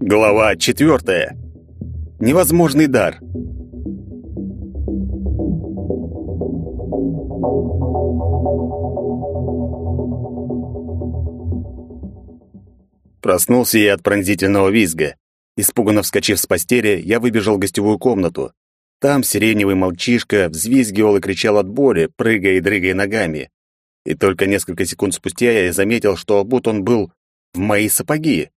Глава четвертая. Невозможный дар. Проснулся я от пронзительного визга. Испуганно вскочив с постели, я выбежал в гостевую комнату. Там сиреневый мальчишка взвизгивал и кричал от боли, прыгая и дрыгая ногами. И только несколько секунд спустя я заметил, что обут он был в мои сапоги.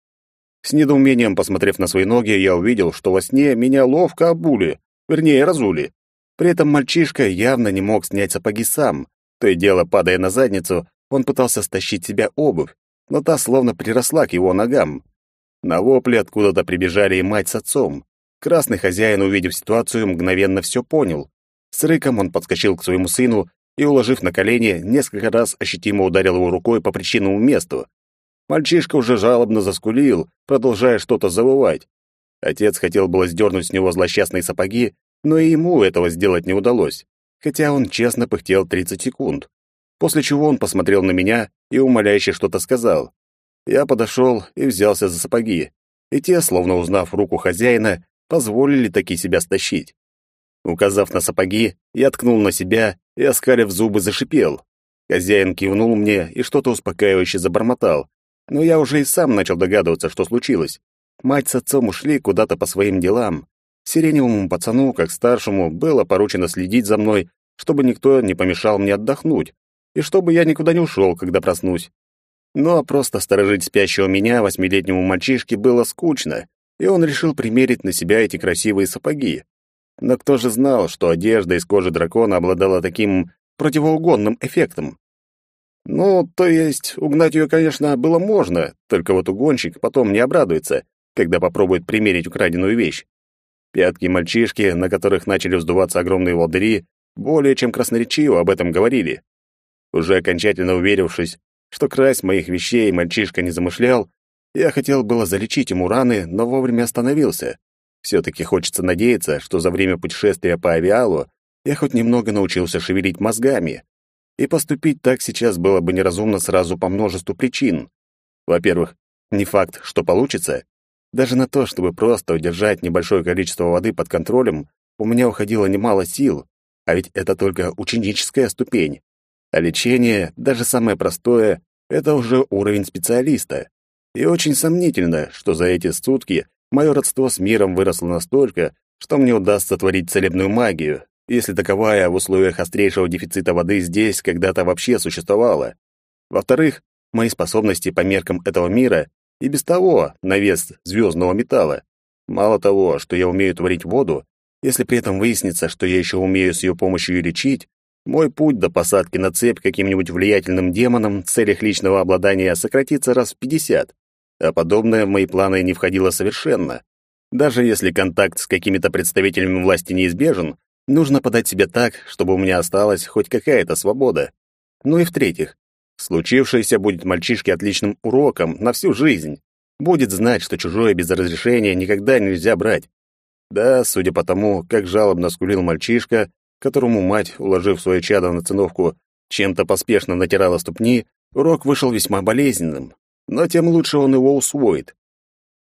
С недоумением посмотрев на свои ноги, я увидел, что во сне меня ловко обули, вернее, разули. При этом мальчишка явно не мог снять сапоги сам. То и дело, падая на задницу, он пытался стащить себя обувь, но та словно приросла к его ногам. На вопли откуда-то прибежали и мать с отцом. Красный хозяин, увидев ситуацию, мгновенно все понял. С рыком он подскочил к своему сыну и, уложив на колени, несколько раз ощутимо ударил его рукой по причинному месту. Мальчишка уже жалобно заскулил, продолжая что-то завывать. Отец хотел было сдернуть с него злосчастные сапоги, но и ему этого сделать не удалось, хотя он честно пыхтел 30 секунд. После чего он посмотрел на меня и умоляюще что-то сказал. Я подошел и взялся за сапоги, и те, словно узнав руку хозяина, позволили таки себя стащить. Указав на сапоги, я ткнул на себя и, оскалив зубы, зашипел. Хозяин кивнул мне и что-то успокаивающе забормотал, но я уже и сам начал догадываться, что случилось. Мать с отцом ушли куда-то по своим делам. Сиреневому пацану, как старшему, было поручено следить за мной, чтобы никто не помешал мне отдохнуть, и чтобы я никуда не ушел, когда проснусь. Но просто сторожить спящего меня, восьмилетнему мальчишке, было скучно, и он решил примерить на себя эти красивые сапоги. Но кто же знал, что одежда из кожи дракона обладала таким противоугонным эффектом? Ну, то есть, угнать ее, конечно, было можно, только вот угонщик потом не обрадуется, когда попробует примерить украденную вещь. Пятки мальчишки, на которых начали вздуваться огромные волдыри, более чем красноречиво об этом говорили. Уже окончательно уверившись, что красть моих вещей мальчишка не замышлял, я хотел было залечить ему раны, но вовремя остановился. Все-таки хочется надеяться, что за время путешествия по авиалу я хоть немного научился шевелить мозгами. И поступить так сейчас было бы неразумно сразу по множеству причин. Во-первых, не факт, что получится. Даже на то, чтобы просто удержать небольшое количество воды под контролем, у меня уходило немало сил, а ведь это только ученическая ступень. А лечение, даже самое простое, это уже уровень специалиста. И очень сомнительно, что за эти сутки мое родство с миром выросло настолько, что мне удастся творить целебную магию, если таковая в условиях острейшего дефицита воды здесь когда-то вообще существовала. Во-вторых, мои способности по меркам этого мира и без того на вес звездного металла. Мало того, что я умею творить воду, если при этом выяснится, что я еще умею с ее помощью и лечить, мой путь до посадки на цепь каким-нибудь влиятельным демоном в целях личного обладания сократится раз в пятьдесят, а подобное в мои планы не входило совершенно. Даже если контакт с какими-то представителями власти неизбежен, Нужно подать себя так, чтобы у меня осталась хоть какая-то свобода. Ну и в-третьих, случившееся будет мальчишке отличным уроком на всю жизнь. Будет знать, что чужое без разрешения никогда нельзя брать. Да, судя по тому, как жалобно скулил мальчишка, которому мать, уложив свое чадо на циновку, чем-то поспешно натирала ступни, урок вышел весьма болезненным, но тем лучше он его усвоит.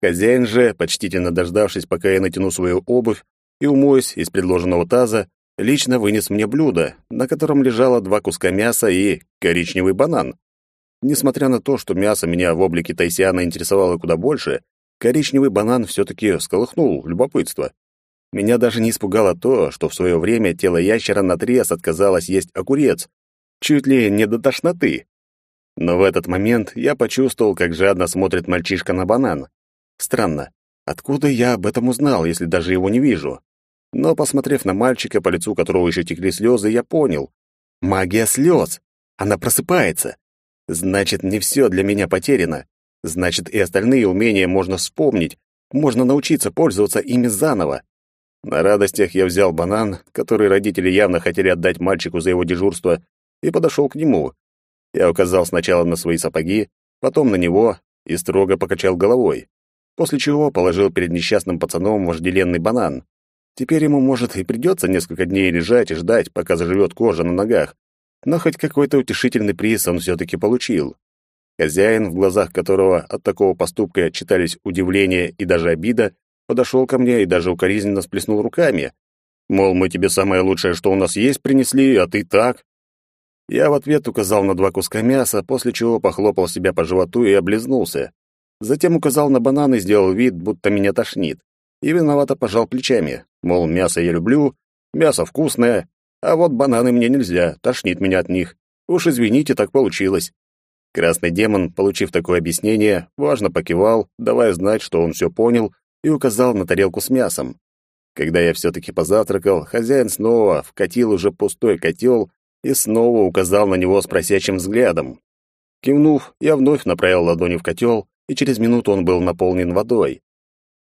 Хозяин же, почтительно дождавшись, пока я натяну свою обувь, и, умоясь из предложенного таза, лично вынес мне блюдо, на котором лежало два куска мяса и коричневый банан. Несмотря на то, что мясо меня в облике Тайсиана интересовало куда больше, коричневый банан все-таки сколыхнул любопытство. Меня даже не испугало то, что в свое время тело ящера наотрез отказалось есть огурец, чуть ли не до тошноты. Но в этот момент я почувствовал, как жадно смотрит мальчишка на банан. Странно, откуда я об этом узнал, если даже его не вижу? Но, посмотрев на мальчика, по лицу которого еще текли слезы, я понял. Магия слез! Она просыпается! Значит, не все для меня потеряно. Значит, и остальные умения можно вспомнить, можно научиться пользоваться ими заново. На радостях я взял банан, который родители явно хотели отдать мальчику за его дежурство, и подошел к нему. Я указал сначала на свои сапоги, потом на него и строго покачал головой, после чего положил перед несчастным пацаном вожделенный банан. Теперь ему, может, и придется несколько дней лежать и ждать, пока заживет кожа на ногах. Но хоть какой-то утешительный приз он все-таки получил. Хозяин, в глазах которого от такого поступка читались удивление и даже обида, подошел ко мне и даже укоризненно сплеснул руками. Мол, мы тебе самое лучшее, что у нас есть, принесли, а ты так. Я в ответ указал на два куска мяса, после чего похлопал себя по животу и облизнулся. Затем указал на банан и сделал вид, будто меня тошнит. И виновато пожал плечами. Мол, мясо я люблю, мясо вкусное, а вот бананы мне нельзя, тошнит меня от них. Уж извините, так получилось. Красный демон, получив такое объяснение, важно покивал, давая знать, что он все понял, и указал на тарелку с мясом. Когда я все-таки позавтракал, хозяин снова вкатил уже пустой котел и снова указал на него с просящим взглядом. Кивнув, я вновь направил ладони в котел, и через минуту он был наполнен водой.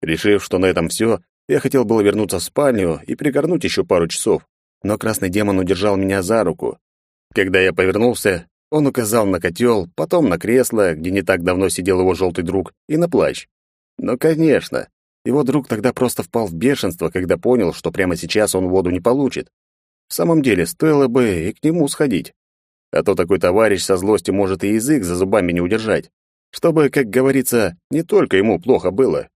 Решив, что на этом все, я хотел было вернуться в спальню и пригорнуть еще пару часов, но красный демон удержал меня за руку. Когда я повернулся, он указал на котел, потом на кресло, где не так давно сидел его желтый друг, и на плащ. Но, конечно, его друг тогда просто впал в бешенство, когда понял, что прямо сейчас он воду не получит. В самом деле, стоило бы и к нему сходить. А то такой товарищ со злостью может и язык за зубами не удержать. Чтобы, как говорится, не только ему плохо было.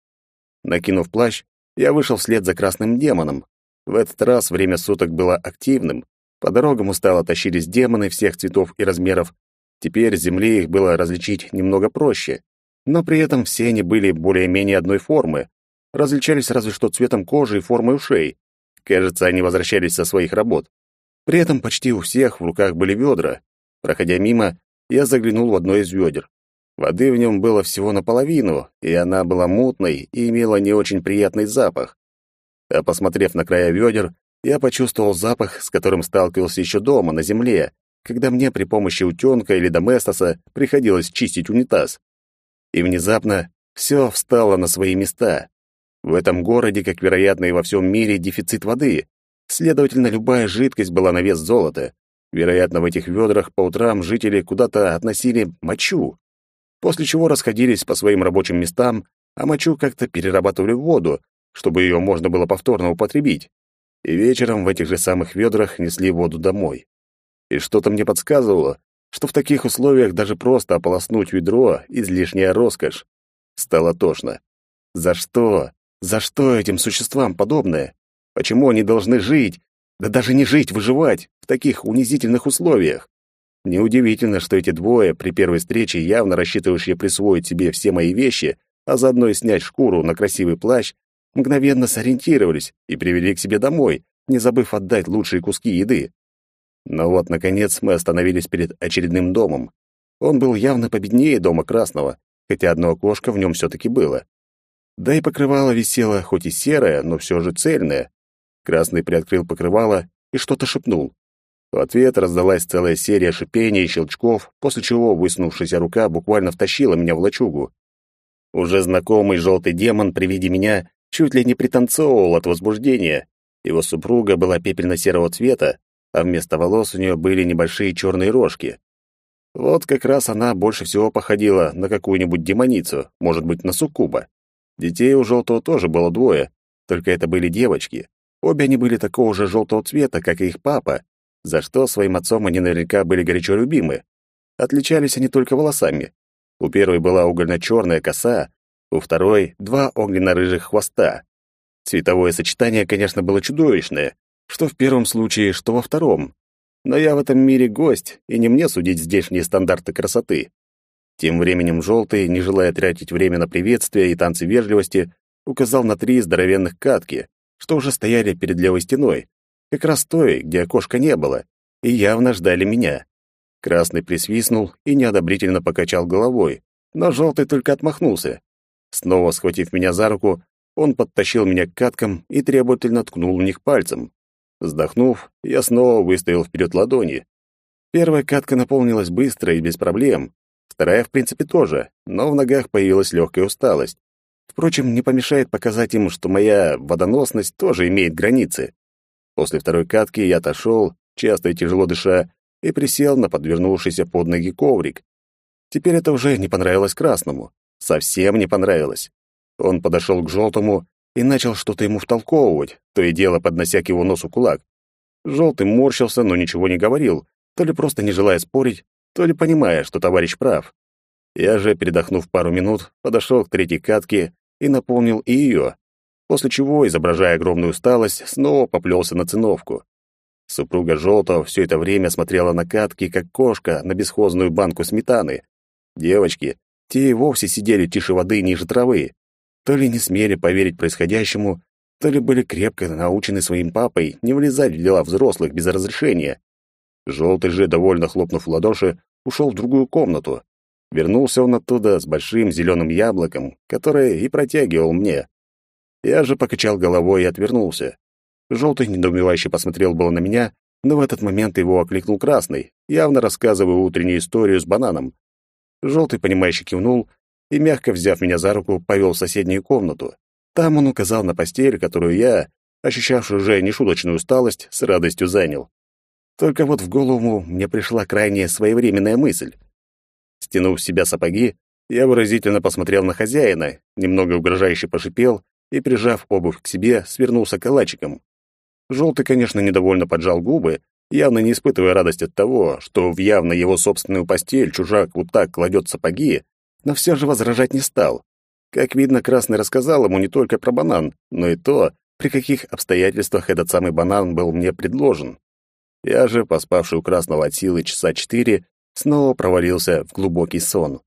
Накинув плащ, я вышел вслед за красным демоном. В этот раз время суток было активным, по дорогам устало тащились демоны всех цветов и размеров. Теперь с земли их было различить немного проще. Но при этом все они были более-менее одной формы. Различались разве что цветом кожи и формой ушей. Кажется, они возвращались со своих работ. При этом почти у всех в руках были ведра. Проходя мимо, я заглянул в одно из ведер. Воды в нем было всего наполовину, и она была мутной и имела не очень приятный запах. А посмотрев на края ведер, я почувствовал запах, с которым сталкивался еще дома, на земле, когда мне при помощи утенка или доместоса приходилось чистить унитаз. И внезапно все встало на свои места. В этом городе, как вероятно и во всем мире, дефицит воды. Следовательно, любая жидкость была на вес золота. Вероятно, в этих ведрах по утрам жители куда-то относили мочу, после чего расходились по своим рабочим местам, а мочу как-то перерабатывали в воду, чтобы ее можно было повторно употребить и вечером в этих же самых ведрах несли воду домой. И что-то мне подсказывало, что в таких условиях даже просто ополоснуть ведро — излишняя роскошь. Стало тошно. За что? За что этим существам подобное? Почему они должны жить, да даже не жить, выживать в таких унизительных условиях? Неудивительно, что эти двое при первой встрече, явно рассчитывающие присвоить себе все мои вещи, а заодно и снять шкуру на красивый плащ, мгновенно сориентировались и привели к себе домой, не забыв отдать лучшие куски еды. Но вот, наконец, мы остановились перед очередным домом. Он был явно победнее дома Красного, хотя одно окошко в нем все-таки было. Да и покрывало висело, хоть и серое, но все же цельное. Красный приоткрыл покрывало и что-то шепнул. В ответ раздалась целая серия шипений и щелчков, после чего высунувшаяся рука буквально втащила меня в лачугу. Уже знакомый желтый демон при виде меня чуть ли не пританцовывал от возбуждения. Его супруга была пепельно-серого цвета, а вместо волос у нее были небольшие черные рожки. Вот как раз она больше всего походила на какую-нибудь демоницу, может быть, на суккуба. Детей у желтого тоже было двое, только это были девочки. Обе они были такого же желтого цвета, как и их папа, за что своим отцом они наверняка были горячо любимы. Отличались они только волосами. У первой была угольно-черная коса, у второй — два огненно-рыжих хвоста. Цветовое сочетание, конечно, было чудовищное, что в первом случае, что во втором. Но я в этом мире гость, и не мне судить здешние стандарты красоты. Тем временем желтый, не желая тратить время на приветствия и танцы вежливости, указал на три здоровенных катки, что уже стояли перед левой стеной, как раз той, где окошка не было, и явно ждали меня. Красный присвистнул и неодобрительно покачал головой, но желтый только отмахнулся. Снова схватив меня за руку, он подтащил меня к каткам и требовательно ткнул в них пальцем. Вздохнув, я снова выставил вперед ладони. Первая катка наполнилась быстро и без проблем. Вторая, в принципе, тоже, но в ногах появилась легкая усталость. Впрочем, не помешает показать им, что моя водоносность тоже имеет границы. После второй катки я отошел, часто и тяжело дыша, и присел на подвернувшийся под ноги коврик. Теперь это уже не понравилось красному. Совсем не понравилось. Он подошел к желтому и начал что-то ему втолковывать, то и дело поднося к его носу кулак. Желтый морщился, но ничего не говорил, то ли просто не желая спорить, то ли понимая, что товарищ прав. Я же, передохнув пару минут, подошел к третьей катке и наполнил и ее, после чего, изображая огромную усталость, снова поплелся на циновку. Супруга Желтого все это время смотрела на катки, как кошка на бесхозную банку сметаны. Девочки, те и вовсе сидели тише воды ниже травы. То ли не смели поверить происходящему, то ли были крепко научены своим папой не влезать в дела взрослых без разрешения. Желтый же, довольно хлопнув в ладоши, ушел в другую комнату. Вернулся он оттуда с большим зеленым яблоком, которое и протягивал мне. Я же покачал головой и отвернулся. Желтый недоумевающе посмотрел было на меня, но в этот момент его окликнул Красный, явно рассказывая утреннюю историю с бананом. Желтый, понимающе кивнул и, мягко взяв меня за руку, повел в соседнюю комнату. Там он указал на постель, которую я, ощущавший уже нешуточную усталость, с радостью занял. Только вот в голову мне пришла крайне своевременная мысль. Стянув с себя сапоги, я выразительно посмотрел на хозяина, немного угрожающе пошипел и, прижав обувь к себе, свернулся калачиком. Желтый, конечно, недовольно поджал губы, явно не испытывая радость от того, что в явно его собственную постель чужак вот так кладет сапоги, но все же возражать не стал. Как видно, Красный рассказал ему не только про банан, но и то, при каких обстоятельствах этот самый банан был мне предложен. Я же, поспавший у Красного от силы часа четыре, снова провалился в глубокий сон.